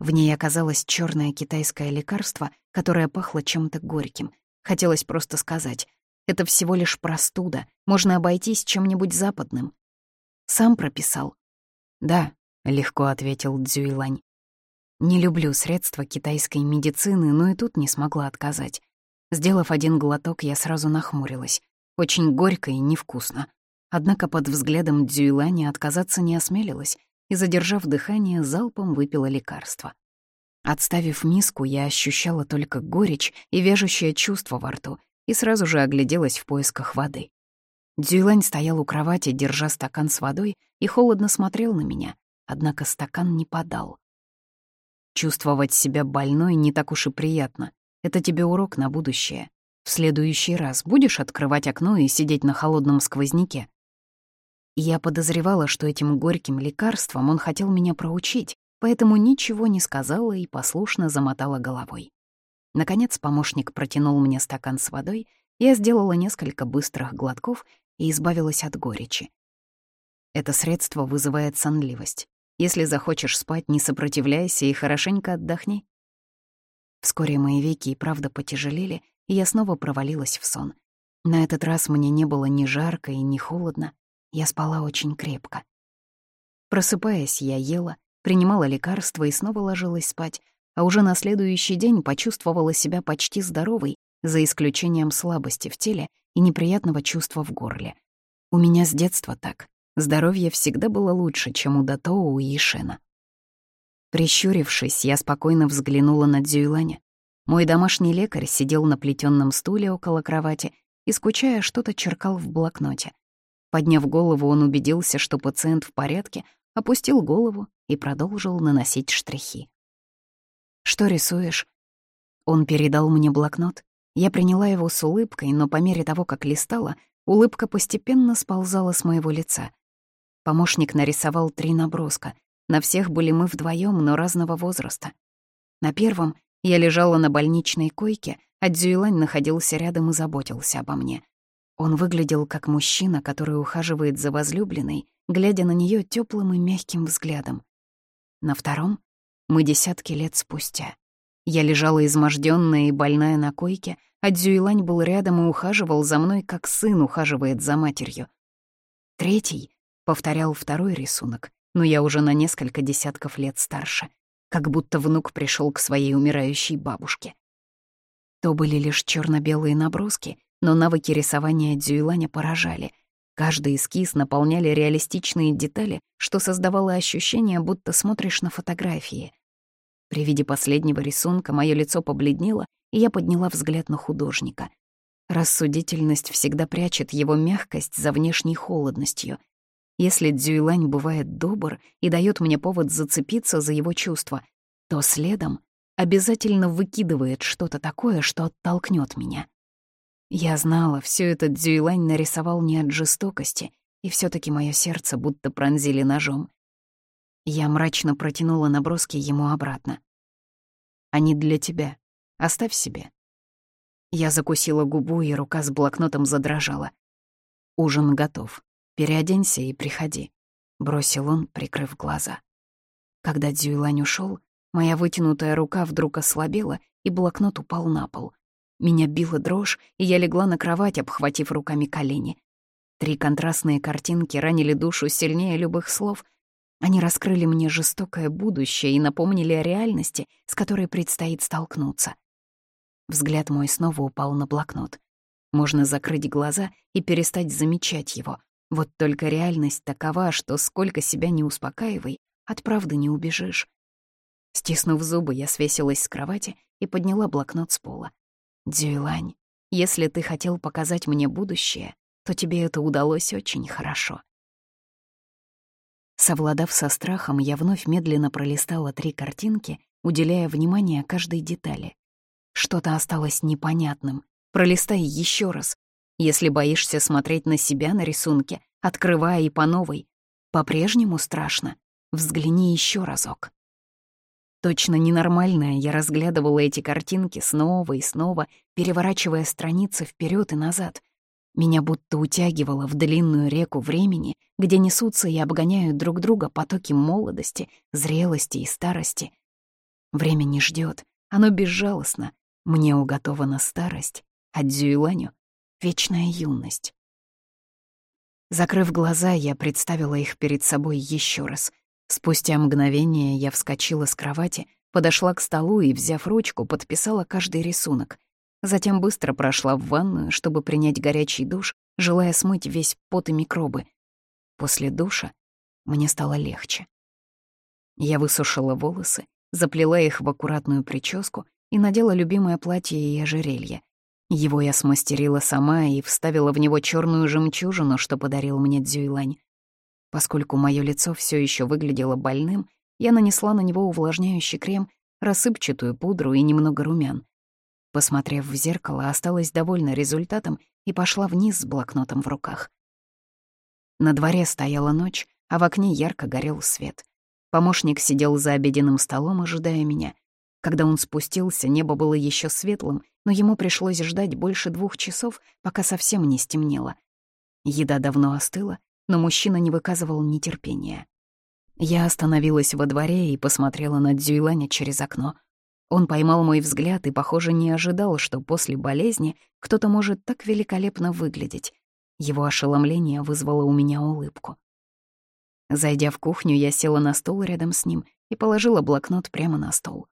В ней оказалось черное китайское лекарство, которое пахло чем-то горьким. Хотелось просто сказать, это всего лишь простуда, можно обойтись чем-нибудь западным. Сам прописал. Да, — легко ответил Цзюйлань. «Не люблю средства китайской медицины, но и тут не смогла отказать. Сделав один глоток, я сразу нахмурилась. Очень горько и невкусно. Однако под взглядом Дзюйлани отказаться не осмелилась и, задержав дыхание, залпом выпила лекарство. Отставив миску, я ощущала только горечь и вяжущее чувство во рту и сразу же огляделась в поисках воды. Дзюйлань стоял у кровати, держа стакан с водой, и холодно смотрел на меня, однако стакан не подал. Чувствовать себя больной не так уж и приятно. Это тебе урок на будущее. В следующий раз будешь открывать окно и сидеть на холодном сквозняке. Я подозревала, что этим горьким лекарством он хотел меня проучить, поэтому ничего не сказала и послушно замотала головой. Наконец помощник протянул мне стакан с водой, я сделала несколько быстрых глотков и избавилась от горечи. Это средство вызывает сонливость. Если захочешь спать, не сопротивляйся и хорошенько отдохни. Вскоре мои веки и правда потяжелели, и я снова провалилась в сон. На этот раз мне не было ни жарко и ни холодно. Я спала очень крепко. Просыпаясь, я ела, принимала лекарства и снова ложилась спать, а уже на следующий день почувствовала себя почти здоровой, за исключением слабости в теле и неприятного чувства в горле. У меня с детства так. Здоровье всегда было лучше, чем у Датоу и Ишена. Прищурившись, я спокойно взглянула на Дзюйланя. Мой домашний лекарь сидел на плетённом стуле около кровати и, скучая, что-то черкал в блокноте. Подняв голову, он убедился, что пациент в порядке, опустил голову и продолжил наносить штрихи. «Что рисуешь?» Он передал мне блокнот. Я приняла его с улыбкой, но по мере того, как листала, улыбка постепенно сползала с моего лица. Помощник нарисовал три наброска. На всех были мы вдвоем, но разного возраста. На первом я лежала на больничной койке, а Дзюйлань находился рядом и заботился обо мне. Он выглядел как мужчина, который ухаживает за возлюбленной, глядя на нее теплым и мягким взглядом. На втором — мы десятки лет спустя. Я лежала измождённая и больная на койке, а Дзюйлань был рядом и ухаживал за мной, как сын ухаживает за матерью. Третий Повторял второй рисунок, но я уже на несколько десятков лет старше, как будто внук пришел к своей умирающей бабушке. То были лишь черно белые наброски, но навыки рисования Дзюйланя поражали. Каждый эскиз наполняли реалистичные детали, что создавало ощущение, будто смотришь на фотографии. При виде последнего рисунка мое лицо побледнело, и я подняла взгляд на художника. Рассудительность всегда прячет его мягкость за внешней холодностью. Если Дзюйлань бывает добр и дает мне повод зацепиться за его чувства, то следом обязательно выкидывает что-то такое, что оттолкнет меня. Я знала, все это Дзюйлань нарисовал не от жестокости, и все таки мое сердце будто пронзили ножом. Я мрачно протянула наброски ему обратно. «Они для тебя. Оставь себе». Я закусила губу, и рука с блокнотом задрожала. «Ужин готов. Переоденься и приходи», — бросил он, прикрыв глаза. Когда Дзюйлань ушел, моя вытянутая рука вдруг ослабела, и блокнот упал на пол. Меня била дрожь, и я легла на кровать, обхватив руками колени. Три контрастные картинки ранили душу сильнее любых слов. Они раскрыли мне жестокое будущее и напомнили о реальности, с которой предстоит столкнуться. Взгляд мой снова упал на блокнот. Можно закрыть глаза и перестать замечать его. Вот только реальность такова, что сколько себя не успокаивай, от правды не убежишь. Стиснув зубы, я свесилась с кровати и подняла блокнот с пола. Дюйлань, если ты хотел показать мне будущее, то тебе это удалось очень хорошо. Совладав со страхом, я вновь медленно пролистала три картинки, уделяя внимание каждой детали. Что-то осталось непонятным. Пролистай еще раз. Если боишься смотреть на себя на рисунке, открывая и по новой, по-прежнему страшно. Взгляни еще разок. Точно ненормальная, я разглядывала эти картинки снова и снова, переворачивая страницы вперед и назад. Меня будто утягивало в длинную реку времени, где несутся и обгоняют друг друга потоки молодости, зрелости и старости. Время не ждет, оно безжалостно. Мне уготована старость, а Дзюйланю — вечная юность. Закрыв глаза, я представила их перед собой еще раз — Спустя мгновение я вскочила с кровати, подошла к столу и, взяв ручку, подписала каждый рисунок. Затем быстро прошла в ванную, чтобы принять горячий душ, желая смыть весь пот и микробы. После душа мне стало легче. Я высушила волосы, заплела их в аккуратную прическу и надела любимое платье и ожерелье. Его я смастерила сама и вставила в него черную жемчужину, что подарил мне Дзюйлань. Поскольку мое лицо все еще выглядело больным, я нанесла на него увлажняющий крем, рассыпчатую пудру и немного румян. Посмотрев в зеркало, осталась довольна результатом и пошла вниз с блокнотом в руках. На дворе стояла ночь, а в окне ярко горел свет. Помощник сидел за обеденным столом, ожидая меня. Когда он спустился, небо было еще светлым, но ему пришлось ждать больше двух часов, пока совсем не стемнело. Еда давно остыла, но мужчина не выказывал нетерпения. Я остановилась во дворе и посмотрела на Дзюйланя через окно. Он поймал мой взгляд и, похоже, не ожидал, что после болезни кто-то может так великолепно выглядеть. Его ошеломление вызвало у меня улыбку. Зайдя в кухню, я села на стол рядом с ним и положила блокнот прямо на стол.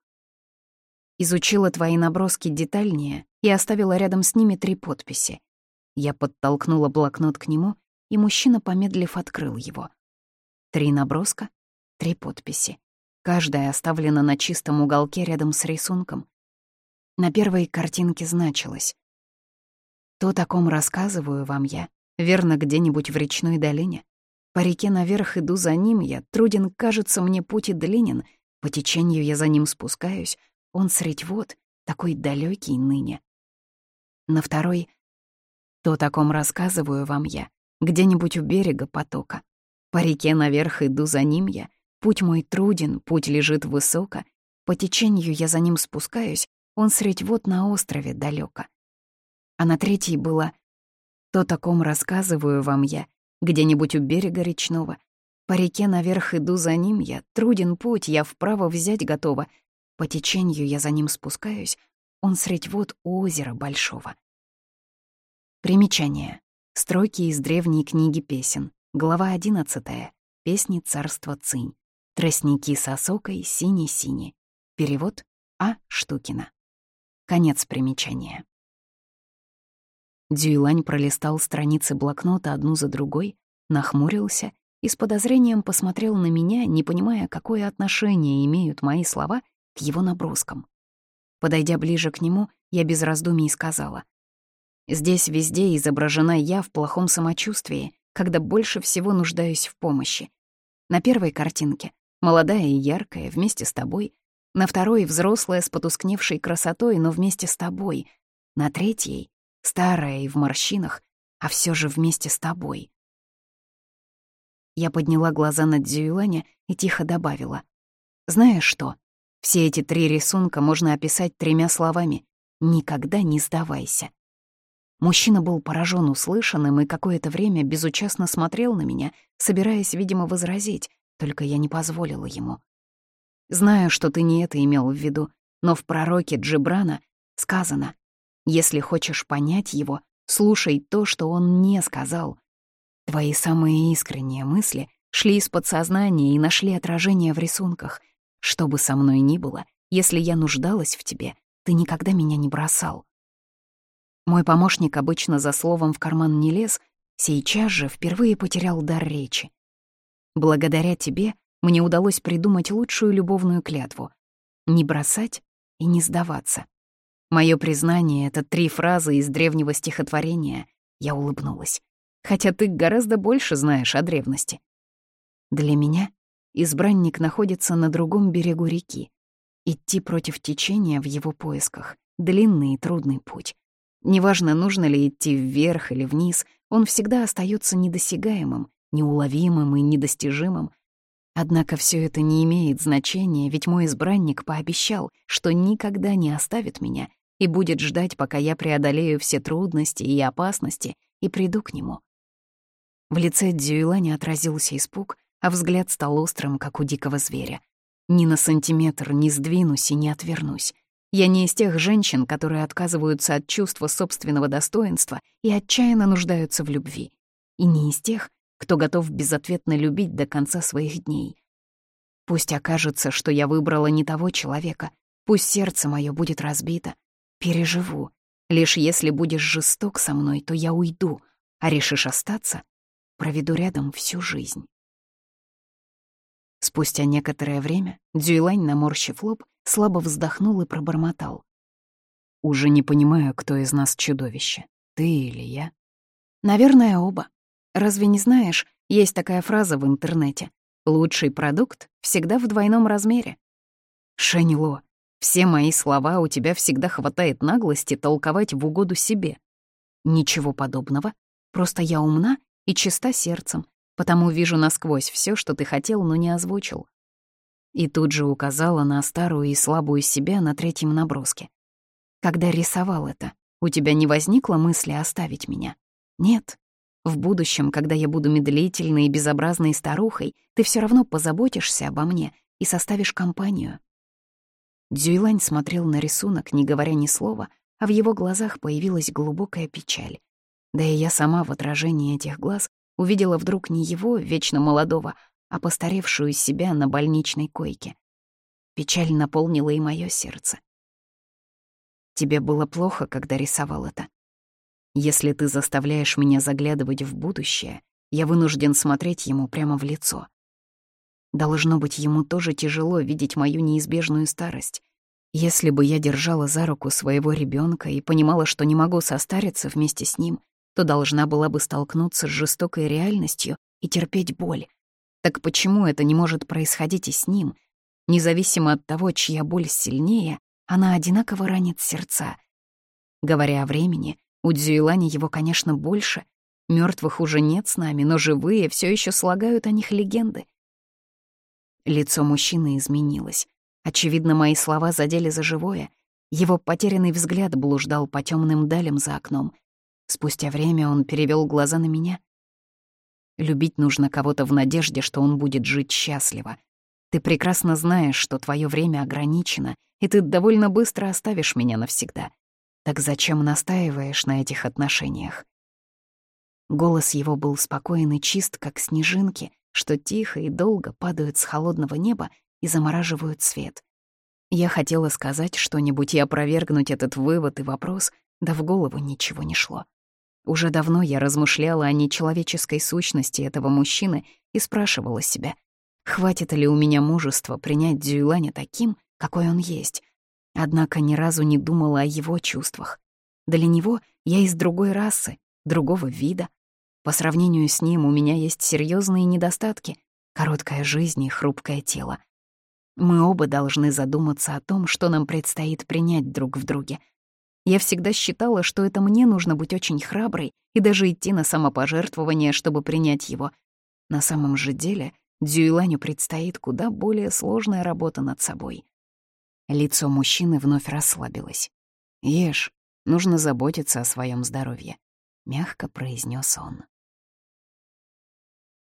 Изучила твои наброски детальнее и оставила рядом с ними три подписи. Я подтолкнула блокнот к нему и мужчина, помедлив, открыл его. Три наброска, три подписи. Каждая оставлена на чистом уголке рядом с рисунком. На первой картинке значилось «То таком рассказываю вам я, верно, где-нибудь в речной долине. По реке наверх иду за ним я, труден, кажется мне, путь и длинен, по течению я за ним спускаюсь, он средь вод, такой далекий ныне». На второй «То таком рассказываю вам я, где-нибудь у берега потока. По реке наверх иду за ним я, путь мой труден, путь лежит высоко, по течению я за ним спускаюсь, он средь вод на острове далеко. А на третьей была «То таком рассказываю вам я, где-нибудь у берега речного, по реке наверх иду за ним я, труден путь, я вправо взять готова, по течению я за ним спускаюсь, он средь вод у озера большого». Примечание. Строки из древней книги песен. Глава 11. Песни царства Цинь. Тростники с осокой синий-синий. Перевод А. Штукина. Конец примечания. Дюйлань пролистал страницы блокнота одну за другой, нахмурился и с подозрением посмотрел на меня, не понимая, какое отношение имеют мои слова к его наброскам. Подойдя ближе к нему, я без раздумий сказала. «Здесь везде изображена я в плохом самочувствии, когда больше всего нуждаюсь в помощи. На первой картинке — молодая и яркая, вместе с тобой. На второй — взрослая с потускневшей красотой, но вместе с тобой. На третьей — старая и в морщинах, а все же вместе с тобой. Я подняла глаза на Дзюйланя и тихо добавила. «Знаешь что? Все эти три рисунка можно описать тремя словами. Никогда не сдавайся». Мужчина был поражен услышанным и какое-то время безучастно смотрел на меня, собираясь, видимо, возразить, только я не позволила ему. «Знаю, что ты не это имел в виду, но в пророке Джибрана сказано, если хочешь понять его, слушай то, что он не сказал, Твои самые искренние мысли шли из подсознания и нашли отражение в рисунках. Что бы со мной ни было, если я нуждалась в тебе, ты никогда меня не бросал. Мой помощник обычно за словом в карман не лез, сейчас же впервые потерял дар речи. Благодаря тебе мне удалось придумать лучшую любовную клятву — не бросать и не сдаваться. Мое признание — это три фразы из древнего стихотворения. Я улыбнулась хотя ты гораздо больше знаешь о древности. Для меня избранник находится на другом берегу реки. Идти против течения в его поисках — длинный и трудный путь. Неважно, нужно ли идти вверх или вниз, он всегда остается недосягаемым, неуловимым и недостижимым. Однако все это не имеет значения, ведь мой избранник пообещал, что никогда не оставит меня и будет ждать, пока я преодолею все трудности и опасности и приду к нему. В лице Дзюйлани отразился испуг, а взгляд стал острым, как у дикого зверя. Ни на сантиметр не сдвинусь и не отвернусь. Я не из тех женщин, которые отказываются от чувства собственного достоинства и отчаянно нуждаются в любви. И не из тех, кто готов безответно любить до конца своих дней. Пусть окажется, что я выбрала не того человека, пусть сердце мое будет разбито. Переживу. Лишь если будешь жесток со мной, то я уйду, а решишь остаться, проведу рядом всю жизнь. Спустя некоторое время Дюйлань, наморщив лоб, слабо вздохнул и пробормотал. «Уже не понимаю, кто из нас чудовище, ты или я?» «Наверное, оба. Разве не знаешь, есть такая фраза в интернете «Лучший продукт всегда в двойном размере». Шанило, все мои слова у тебя всегда хватает наглости толковать в угоду себе. Ничего подобного, просто я умна и чиста сердцем, потому вижу насквозь все, что ты хотел, но не озвучил. И тут же указала на старую и слабую себя на третьем наброске. Когда рисовал это, у тебя не возникло мысли оставить меня? Нет. В будущем, когда я буду медлительной и безобразной старухой, ты все равно позаботишься обо мне и составишь компанию. Дзюйлань смотрел на рисунок, не говоря ни слова, а в его глазах появилась глубокая печаль. Да и я сама в отражении этих глаз увидела вдруг не его, вечно молодого, а постаревшую себя на больничной койке. Печаль наполнила и мое сердце. Тебе было плохо, когда рисовал это. Если ты заставляешь меня заглядывать в будущее, я вынужден смотреть ему прямо в лицо. Должно быть, ему тоже тяжело видеть мою неизбежную старость. Если бы я держала за руку своего ребенка и понимала, что не могу состариться вместе с ним, то должна была бы столкнуться с жестокой реальностью и терпеть боль. Так почему это не может происходить и с ним? Независимо от того, чья боль сильнее, она одинаково ранит сердца. Говоря о времени, у Дзюйлани его, конечно, больше. Мертвых уже нет с нами, но живые все еще слагают о них легенды. Лицо мужчины изменилось. Очевидно, мои слова задели за живое. Его потерянный взгляд блуждал по темным далям за окном — Спустя время он перевел глаза на меня. Любить нужно кого-то в надежде, что он будет жить счастливо. Ты прекрасно знаешь, что твое время ограничено, и ты довольно быстро оставишь меня навсегда. Так зачем настаиваешь на этих отношениях? Голос его был спокоен и чист, как снежинки, что тихо и долго падают с холодного неба и замораживают свет. Я хотела сказать что-нибудь и опровергнуть этот вывод и вопрос, да в голову ничего не шло. Уже давно я размышляла о нечеловеческой сущности этого мужчины и спрашивала себя, хватит ли у меня мужества принять Дзюйланя таким, какой он есть. Однако ни разу не думала о его чувствах. Для него я из другой расы, другого вида. По сравнению с ним у меня есть серьезные недостатки, короткая жизнь и хрупкое тело. Мы оба должны задуматься о том, что нам предстоит принять друг в друге. Я всегда считала, что это мне нужно быть очень храброй и даже идти на самопожертвование, чтобы принять его. На самом же деле Дзюйланю предстоит куда более сложная работа над собой. Лицо мужчины вновь расслабилось. «Ешь, нужно заботиться о своем здоровье», — мягко произнес он.